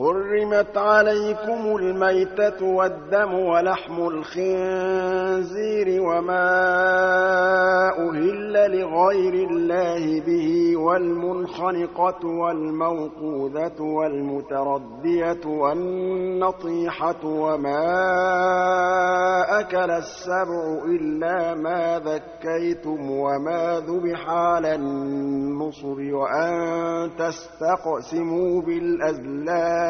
حرمت عليكم الميتة والدم ولحم الخنزير وما أهل لغير الله به والمنخنقة والموقوذة والمتردية والنطيحة وما أكل السبع إلا ما ذكيتم وما ذبح على النصر وأن تستقسموا بالأزلام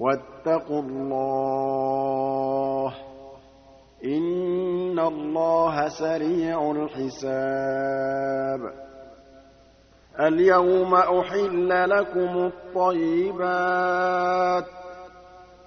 واتقوا الله إن الله سريع الحساب. اليوم أحل لكم الطيبات.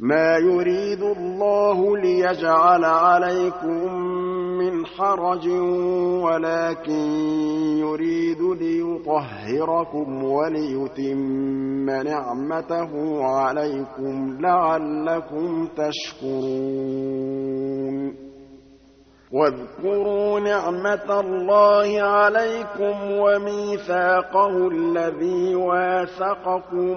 مَا يُرِيدُ اللَّهُ لِيَجْعَلَ عَلَيْكُم مِّنْ حَرَجٍ وَلَٰكِن يُرِيدُ لِيُطَهِّرَكُمْ وَلِيُتِمَّ نِعْمَتَهُ عَلَيْكُمْ لَعَلَّكُمْ تَشْكُرُونَ. واذكروا نعمة الله عليكم وميثاقه الذي واثقكم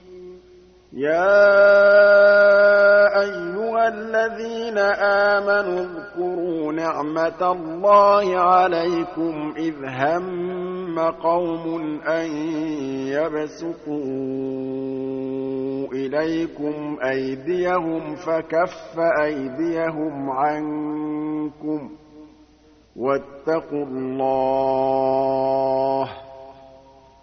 يا أيها الذين آمنوا اذكروا نعمة الله عليكم إذ هم قوم أن يبسطوا إليكم أيديهم فكف أيديهم عنكم واتقوا الله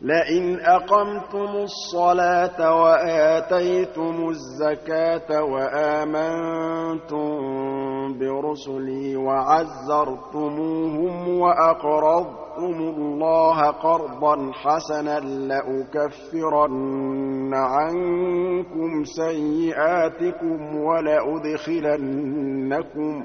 لئن أقمتم الصلاة وآتيتم الزكاة وآمنتم برسلي وعزرتموهم وأقرضتم الله قرضا حسنا لأكفرن عنكم سيئاتكم ولأدخلنكم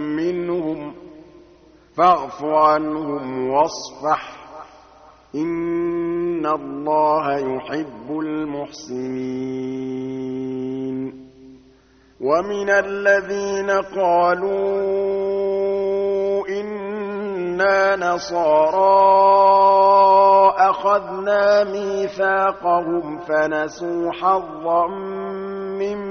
فاعف عنهم واصفح. إن الله يحب المحسنين. ومن الذين قالوا إنا نصارى أخذنا ميثاقهم فنسوا حظا مما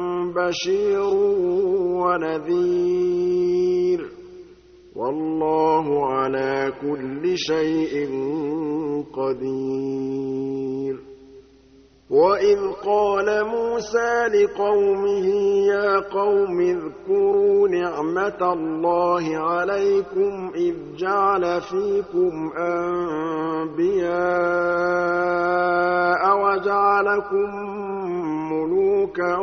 بشير ونذير. والله على كل شيء قدير. وَإِذْ قَالَ مُوسَىٰ لِقَوْمِهِ يَا قَوْمِ اذْكُرُوا نِعْمَةَ اللَّهِ عَلَيْكُمْ إِذْ جَعَلَ فِيكُمْ أَنبِيَاءَ وَجَعَلَكُم مُّلُوكًا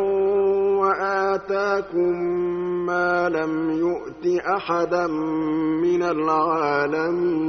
وَآتَاكُم مَّا لَمْ يُؤْتِ أَحَدًا مِّنَ الْعَالَمِينَ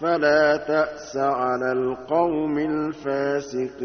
فَلَا تَأْسَ عَلَى الْقَوْمِ الْفَاسِقِينَ.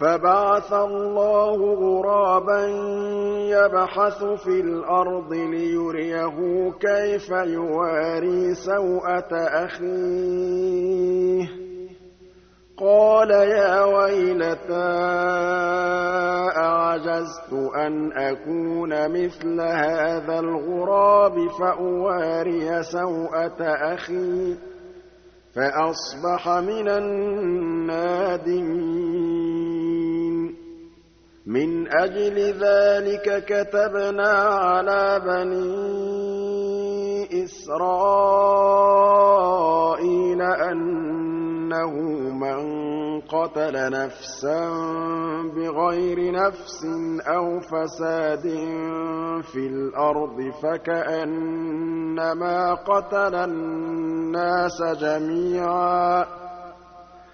فَبَعَثَ اللَّهُ غُرَابًا يَبْحَثُ فِي الْأَرْضِ لِيُرِيَهُ كَيْفَ يُوَارِي سَوْءَةَ أَخِيهِ ۚ. قَالَ يَا وَيْلَتَا أَعَجَزْتُ أَنْ أَكُونَ مِثْلَ هَٰذَا الْغُرَابِ فَأُوَارِيَ سَوْءَةَ أَخِي ۖ فَأَصْبَحَ مِنَ النَّادِمِينَ. مِنْ أَجْلِ ذَٰلِكَ كَتَبْنَا عَلَىٰ بَنِي إِسْرَائِيلَ أَنَّهُ مَن قَتَلَ نَفْسًا بِغَيْرِ نَفْسٍ أَوْ فَسَادٍ فِي الْأَرْضِ فَكَأَنَّمَا قَتَلَ النَّاسَ جَمِيعًا ۚ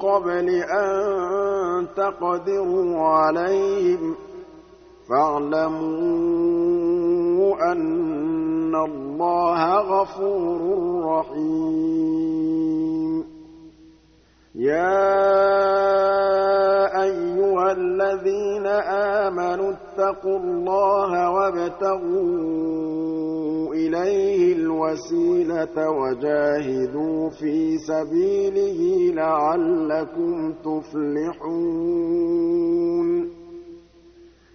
قَبْلِ أَن تَقْدِرُوا عَلَيْهِمْ ۖ فَاعْلَمُوا أَنَّ اللَّهَ غَفُورٌ رَّحِيمٌ. يَا أَيُّهَا الَّذِينَ آمَنُوا اتَّقُوا اللَّهَ وَابْتَغُوا إِلَيْهِ الْوَسِيلَةَ وَجَاهِدُوا فِي سَبِيلِهِ لَعَلَّكُمْ تُفْلِحُونَ.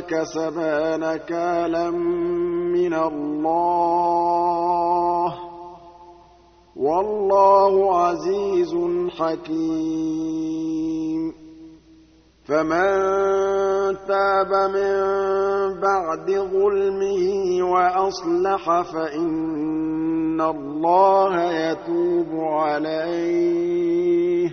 كَسَبَا نَكَالًا مِّنَ اللَّهِ ۗ. وَاللَّهُ عَزِيزٌ حَكِيمٌ. فَمَن تَابَ مِن بَعْدِ ظُلْمِهِ وَأَصْلَحَ فَإِنَّ اللَّهَ يَتُوبُ عَلَيْهِ ۗ.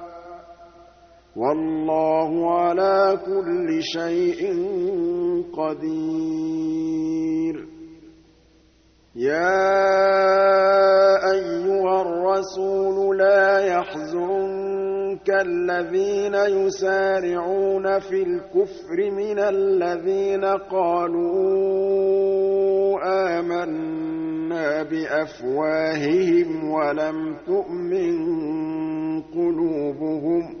وَاللَّهُ عَلَىٰ كُلِّ شَيْءٍ قَدِيرٌ. يَا أَيُّهَا الرَّسُولُ لَا يَحْزُنكَ الَّذِينَ يُسَارِعُونَ فِي الْكُفْرِ مِنَ الَّذِينَ قَالُوا آمَنَّا بِأَفْوَاهِهِمْ وَلَمْ تُؤْمِن قُلُوبُهُمْ ۛ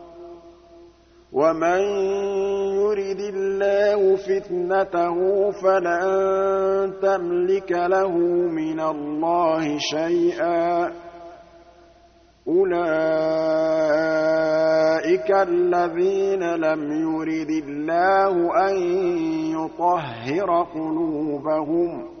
وَمَن يُرِدِ اللَّهُ فِتْنَتَهُ فَلَن تَمْلِكَ لَهُ مِنَ اللَّهِ شَيْئًا ۚ أُولَٰئِكَ الَّذِينَ لَمْ يُرِدِ اللَّهُ أَن يُطَهِّرَ قُلُوبَهُمْ ۚ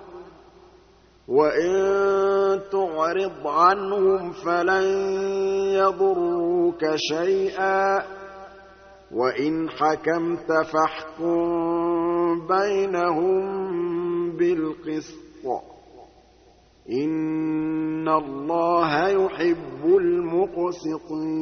وَإِن تُعْرِضْ عَنْهُمْ فَلَن يَضُرُّوكَ شَيْئًا ۖ وَإِنْ حَكَمْتَ فَاحْكُم بَيْنَهُم بِالْقِسْطِ ۚ إِنَّ اللَّهَ يُحِبُّ الْمُقْسِطِينَ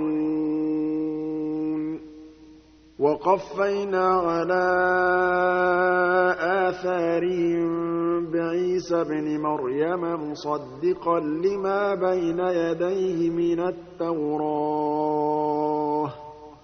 وَقَفَّيْنَا عَلَىٰ آثَارِهِم بِعِيسَى ابْنِ مَرْيَمَ مُصَدِّقًا لِّمَا بَيْنَ يَدَيْهِ مِنَ التَّوْرَاةِ ۖ.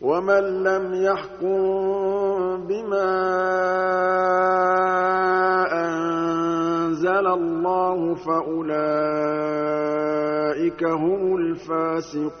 وَمَن لَّمْ يَحْكُم بِمَا أَنزَلَ اللَّهُ فَأُولَٰئِكَ هُمُ الْفَاسِقُونَ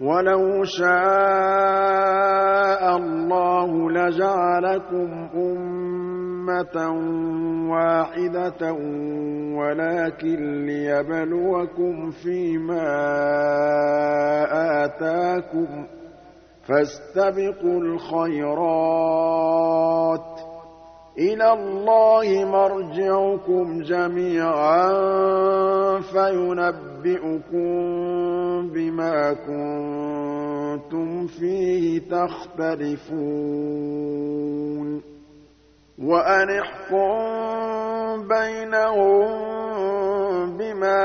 وَلَوْ شَاءَ اللَّهُ لَجَعَلَكُمْ أُمَّةً وَاحِدَةً وَلَٰكِن لِّيَبْلُوَكُمْ فِي مَا آتَاكُمْ ۖ فاستبقوا الخيرات. إلى الله مرجعكم جميعا فينبئكم بما كنتم فيه تختلفون. وأنحكم بينهم بما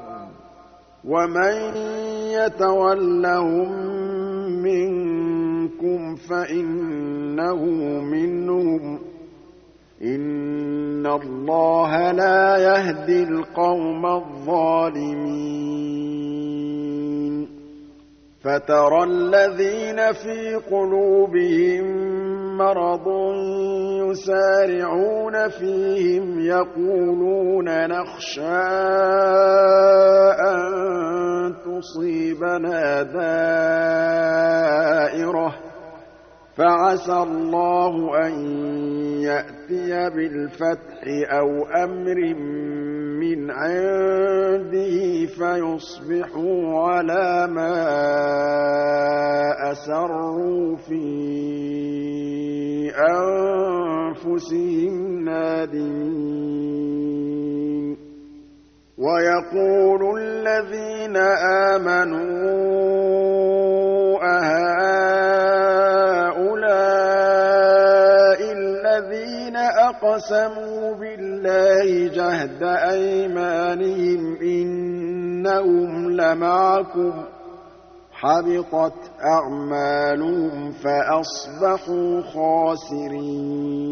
ومن يتولهم منكم فإنه منهم إن الله لا يهدي القوم الظالمين فترى الذين في قلوبهم مرض يسارعون فيهم يقولون نخشى أن تصيبنا دائرة. فعسى الله أن يأتي بالفتح أو أمر من عنده فيصبحوا على ما أسروا في أنفسهم نادمين. ويقول الذين آمنوا أهؤلاء أقسموا بالله جهد أيمانهم إنهم لمعكم حبطت أعمالهم فأصبحوا خاسرين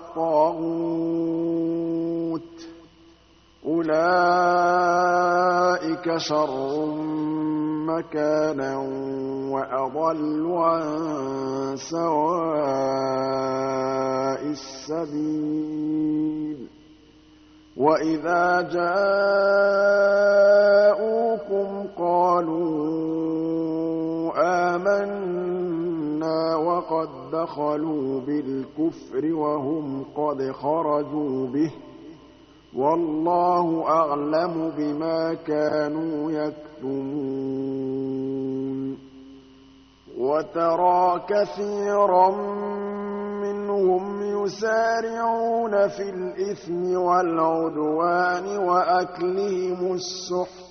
الطَّاغُوتَ ۚ. أُولَٰئِكَ شَرٌّ مكانا وأضل عن سواء السبيل. وإذا جاءوكم قالوا آمنا وقد دخلوا بالكفر وهم قد خرجوا به وَاللَّهُ أَعْلَمُ بِمَا كَانُوا يَكْتُمُونَ وَتَرَىٰ كَثِيرًا مِّنْهُمْ يُسَارِعُونَ فِي الْإِثْمِ وَالْعُدْوَانِ وَأَكْلِهِمُ السُّحْتَ ۚ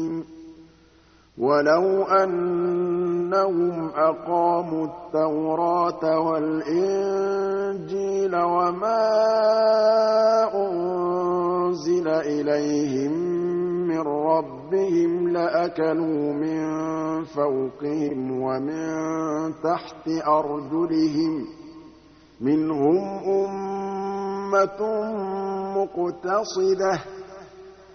وَلَوْ أَنَّهُمْ أَقَامُوا التَّوْرَاةَ وَالْإِنجِيلَ وَمَا أُنزِلَ إِلَيْهِم مِّن رَّبِّهِمْ لَأَكَلُوا مِن فَوْقِهِمْ وَمِن تَحْتِ أَرْجُلِهِم ۚ مِّنْهُمْ أُمَّةٌ مُّقْتَصِدَةٌ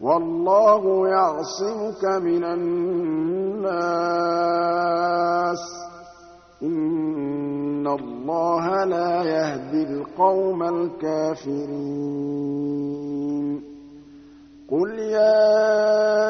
وَاللَّهُ يَعْصِمُكَ مِنَ النَّاسِ ۗ. إِنَّ اللَّهَ لَا يَهْدِي الْقَوْمَ الْكَافِرِينَ. قُلْ يَا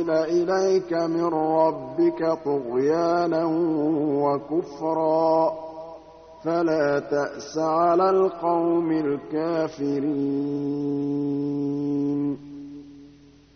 أُنزِلَ إِلَيْكَ مِن رَّبِّكَ طُغْيَانًا وَكُفْرًا. فَلَا تَأْسَ عَلَى الْقَوْمِ الْكَافِرِينَ.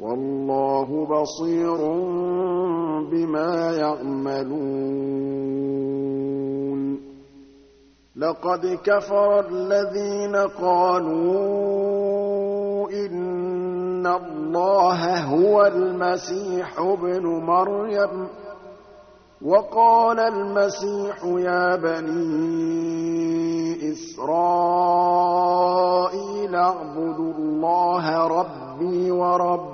وَاللَّهُ بَصِيرٌ بِمَا يَعْمَلُونَ. لَقَدْ كَفَرَ الَّذِينَ قَالُوا إِنَّ اللَّهَ هُوَ الْمَسِيحُ ابْنُ مَرْيَمَ ۖ. وَقَالَ الْمَسِيحُ يَا بَنِي إِسْرَائِيلَ اعْبُدُوا اللَّهَ رَبِّي وَرَبَّكُمْ ۖ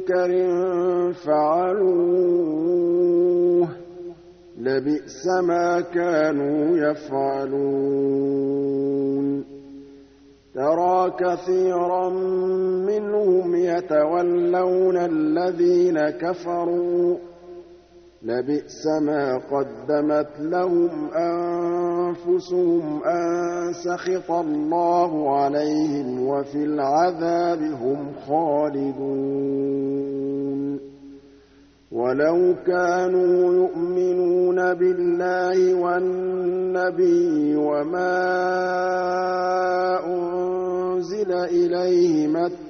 مُّنكَرٍ فَعَلُوهُ ۚ لَبِئْسَ مَا كَانُوا يَفْعَلُونَ تَرَىٰ كَثِيرًا مِّنْهُمْ يَتَوَلَّوْنَ الَّذِينَ كَفَرُوا ۚ لَبِئْسَ مَا قَدَّمَتْ لَهُمْ أَنفُسُهُمْ أَن سَخِطَ اللَّهُ عَلَيْهِمْ وَفِي الْعَذَابِ هُمْ خَالِدُونَ. وَلَوْ كَانُوا يُؤْمِنُونَ بِاللَّهِ وَالنَّبِيِّ وَمَا أُنزِلَ إِلَيْهِ مَا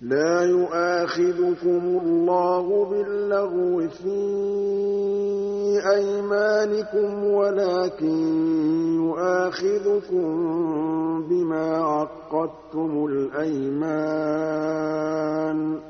لَا يُؤَاخِذُكُمُ اللَّهُ بِاللَّغْوِ فِي أَيْمَانِكُمْ وَلَٰكِن يُؤَاخِذُكُم بِمَا عَقَّدتُّمُ الْأَيْمَانَ ۖ.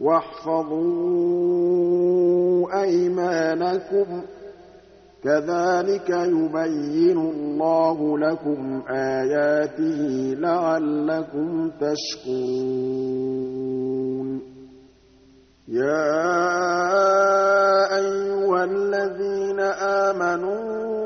وَاحْفَظُوا أَيْمَانَكُمْ ۚ. كَذَٰلِكَ يُبَيِّنُ اللَّهُ لَكُمْ آيَاتِهِ لَعَلَّكُمْ تَشْكُرُونَ. يَا أَيُّهَا الَّذِينَ آمَنُوا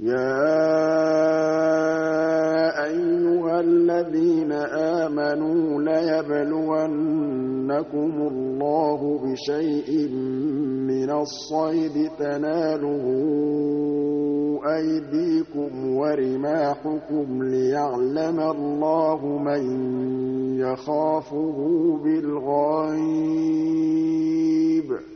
يَا أَيُّهَا الَّذِينَ آمَنُوا لَيَبْلُوَنَّكُمُ اللَّهُ بِشَيْءٍ مِّنَ الصَّيْدِ تَنَالُهُ أَيْدِيكُمْ وَرِمَاحُكُمْ لِيَعْلَمَ اللَّهُ مَن يَخَافُهُ بِالْغَيْبِ ۚ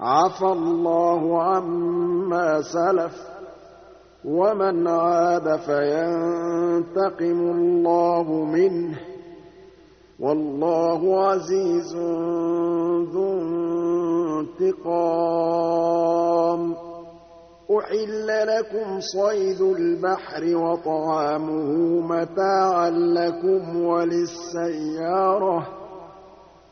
عَفَا اللَّهُ عَمَّا سَلَفَ ۚ وَمَنْ عَادَ فَيَنتَقِمُ اللَّهُ مِنْهُ ۗ وَاللَّهُ عَزِيزٌ ذُو انتِقَامٍ أُحِلَّ لَكُمْ صَيْدُ الْبَحْرِ وَطَعَامُهُ مَتَاعًا لَّكُمْ وَلِلسَّيَّارَةِ ۖ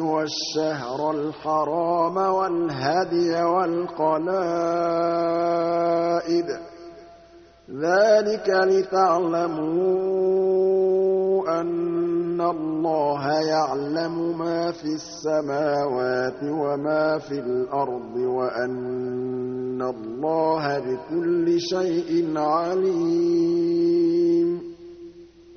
وَالشَّهْرَ الْحَرَامَ وَالْهَدْيَ وَالْقَلَائِدَ. ذَٰلِكَ لِتَعْلَمُوا أَنَّ اللَّهَ يَعْلَمُ مَا فِي السَّمَاوَاتِ وَمَا فِي الْأَرْضِ وَأَنَّ اللَّهَ بِكُلِّ شَيْءٍ عَلِيمٌ.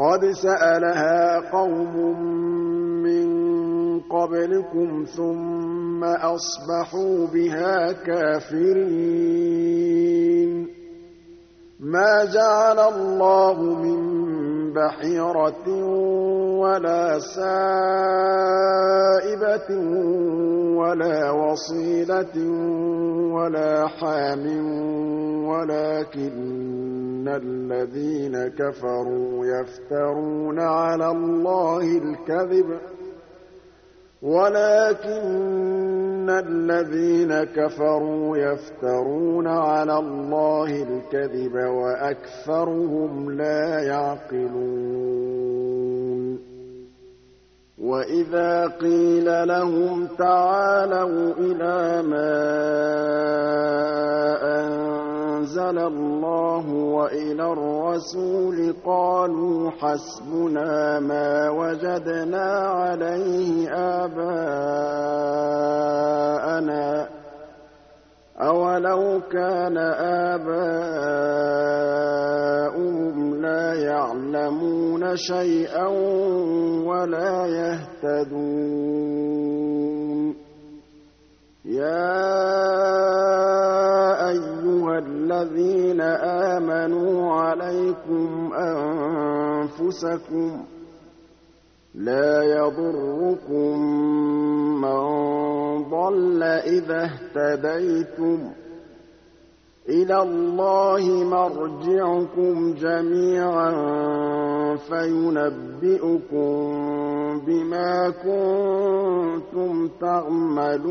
قَدْ سَأَلَهَا قَوْمٌ مِّن قَبْلِكُمْ ثُمَّ أَصْبَحُوا بِهَا كَافِرِينَ مَا جَعَلَ اللَّهُ مِن بَحِيرَةٍ وَلَا سَائِبَةٍ وَلَا وَصِيلَةٍ وَلَا حَامٍ وَلَٰكِنَّ الَّذِينَ كَفَرُوا يَفْتَرُونَ عَلَى اللَّهِ الْكَذِبَ وَلَٰكِنَّ الَّذِينَ كَفَرُوا يَفْتَرُونَ عَلَى اللَّهِ الْكَذِبَ وَأَكْثَرُهُمْ لَا يَعْقِلُونَ. وَإِذَا قِيلَ لَهُمْ تَعَالَوْا إِلَىٰ مَا أَنزَلَ اللَّهُ وَإِلَى الرَّسُولِ قَالُوا حَسْبُنَا مَا وَجَدْنَا عَلَيْهِ آبَاءَنَا ۚ أَوَلَوْ كَانَ آبَاؤُهُمْ لَا يَعْلَمُونَ شَيْئًا وَلَا يَهْتَدُونَ يَا أَيُّهَا الَّذِينَ آمَنُوا عَلَيْكُمْ أَنفُسَكُمْ ۖ لَا يَضُرُّكُم مَّن ضَلَّ إِذَا اهْتَدَيْتُمْ ۚ إِلَى اللَّهِ مَرْجِعُكُمْ جَمِيعًا فَيُنَبِّئُكُم بِمَا كُنتُمْ تَعْمَلُونَ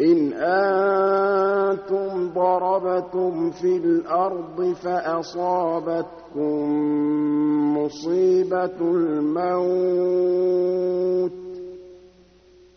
إِنْ أَنتُمْ ضَرَبْتُمْ فِي الْأَرْضِ فَأَصَابَتْكُم مُّصِيبَةُ الْمَوْتِ.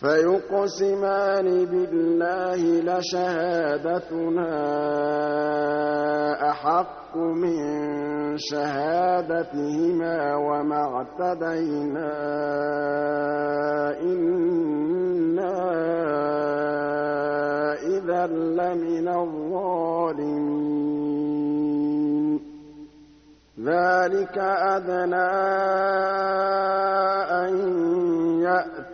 فيقسمان بالله لشهادتنا أحق من شهادتهما وما اعتدينا إنا إذا لمن الظالمين. ذلك أدنى أن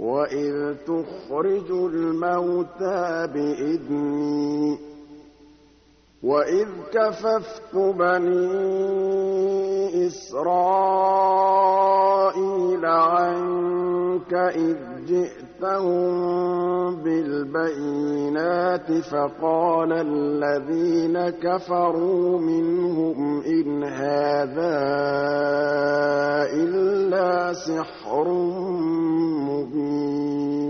وَإِذْ تُخْرِجُ الْمَوْتَىٰ بِإِذْنِي وَإِذْ كَفَفْتُ بَنِي إِسْرَائِيلَ عَنكَ إِذْ جِئْتَهُم بِالْبَيِّنَاتِ فَقَالَ الَّذِينَ كَفَرُوا مِنْهُمْ إِنْ هَٰذَا إِلَّا سِحْرٌ مُّبِينٌ.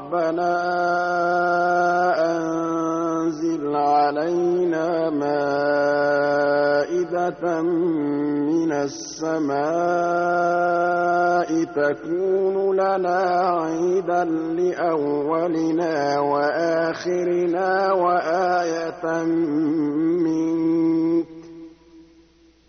رَبَّنَا أَنزِلْ عَلَيْنَا مَائِدَةً مِّنَ السَّمَاءِ تَكُونُ لَنَا عِيدًا لِّأَوَّلِنَا وَآخِرِنَا وَآيَةً مِّنكَ ۖ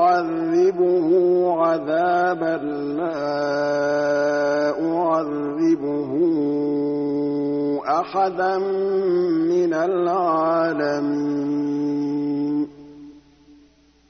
أُعَذِّبُهُ عَذَابًا لَّا أُعَذِّبُهُ أَحَدًا مِّنَ الْعَالَمِينَ.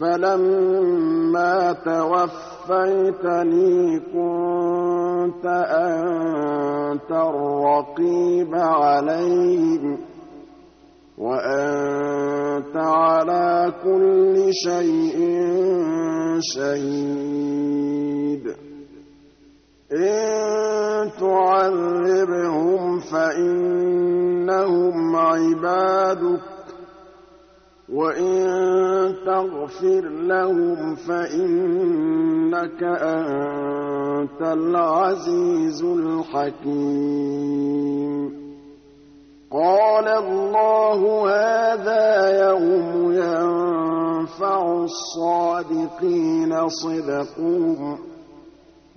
فَلَمَّا تَوَفَّيْتَنِي كُنتَ أَنتَ الرَّقِيبَ عَلَيْهِمْ ۚ وَأَنتَ عَلَىٰ كُلِّ شَيْءٍ شَهِيدٌ. إِن تُعَذِّبْهُمْ فَإِنَّهُمْ عِبَادُكَ ۖ وَإِن تَغْفِرْ لَهُمْ فَإِنَّكَ أَنتَ الْعَزِيزُ الْحَكِيمُ قَالَ اللَّهُ هَٰذَا يَوْمُ يَنفَعُ الصَّادِقِينَ صِدْقُهُمْ ۚ